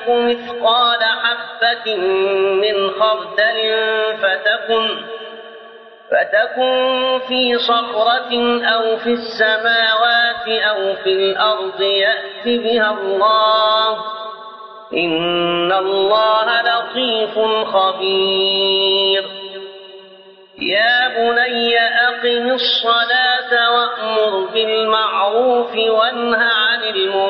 تك مثقال حبة من خردل فتكن فتكن في صخرة أو في السماوات أو في الأرض يأت بها الله إن الله لطيف خبير. يا بني أقم الصلاة وأمر بالمعروف وانه عن المنكر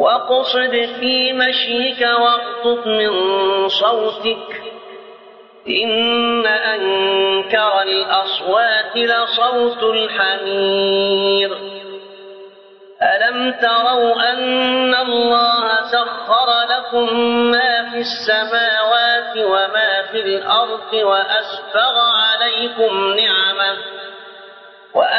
وأقصد في مشيك واغضض من صوتك إن أنكر الأصوات لصوت الحمير ألم تروا أن الله سخر لكم ما في السماوات وما في الأرض وأسبغ عليكم نعمه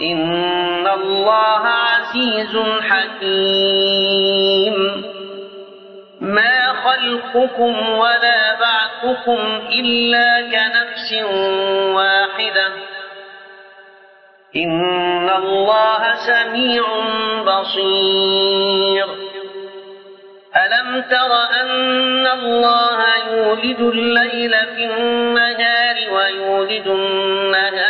إن الله عزيز حكيم ما خلقكم ولا بعثكم إلا كنفس واحدة إن الله سميع بصير ألم تر أن الله يولد الليل في النهار ويولد النهار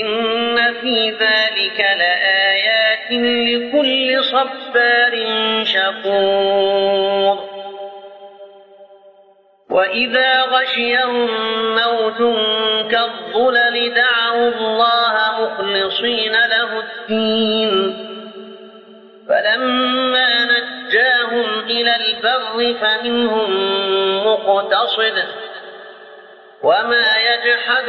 إن في ذلك لآيات لكل صبار شكور وإذا غشيهم موت كالظلل دعوا الله مخلصين له الدين فلما نجاهم إلى البر فمنهم مقتصد وما يجحد